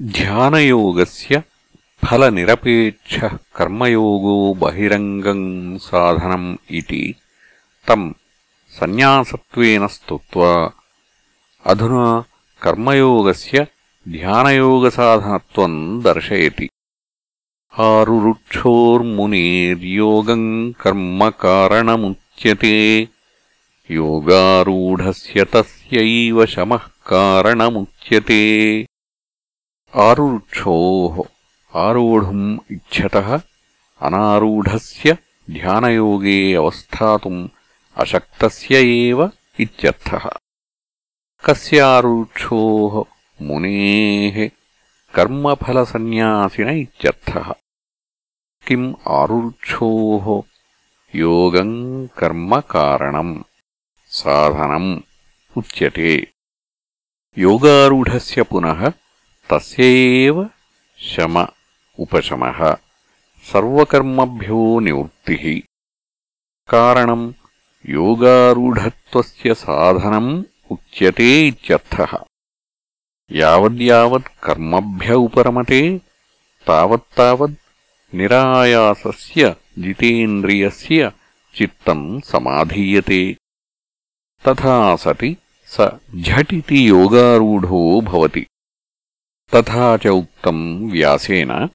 ध्यानयोगस्य फलनिरपेक्षः कर्मयोगो बहिरङ्गम् साधनम् इति तम् सन्न्यासत्वेन स्तुत्वा अधुना कर्मयोगस्य ध्यानयोगसाधनत्वम् दर्शयति आरुरुक्षोर्मुनेर्योगम् कर्म कारणमुच्यते योगारूढस्य तस्यैव शमः कारणमुच्यते ఆరుక్షోః ఆరోఢుम् ఇచ్చటः అనారూఢస్య ధ్యానయోగే అవస్థాతుम् అశక్తస్య ఏవ ఇత్యర్థः. కస్యారుక్షోః మునేः కర్మఫలసన్యాసిన ఇత్యర్థः. కిమ్ ఆరుక్షోః యోగం కర్మ కారణం సాధనం ఉచ్యతే. యోగారూఢస్య పునః తస్యైవ శమ ఉపశమః సర్వకర్మభ్యో కారణం యోగారూఢత్వ సాధనం ఉచ్యతేవ్యావత్కర్మభ్య ఉపరమతే తావత్వద్ నిరాయాస జితేంద్రియ చిత్తం సమాధీయతే. తథా సతి స ఝటితి యోగారూఢో భవతి. తథా చ ఉక్తం వ్యాసేన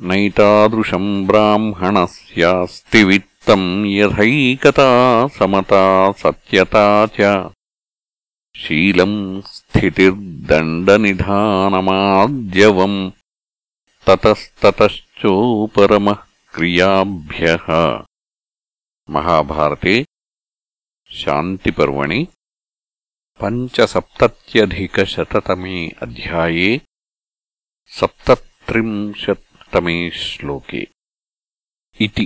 నైతాదృశం బ్రాహ్మణస్యాస్తి విత్తం యథైకతా సమతా సత్యతా శీలం స్థితిర్దండనిధానమాజవం తతస్తతశ్చోపరమః క్రియాభ్య. మహాభారతే శాంతిపర్వణि पञ्चसप्तत्यधिकशततमे अध्याये सप्तत्रिंशत्तमे श्लोके इति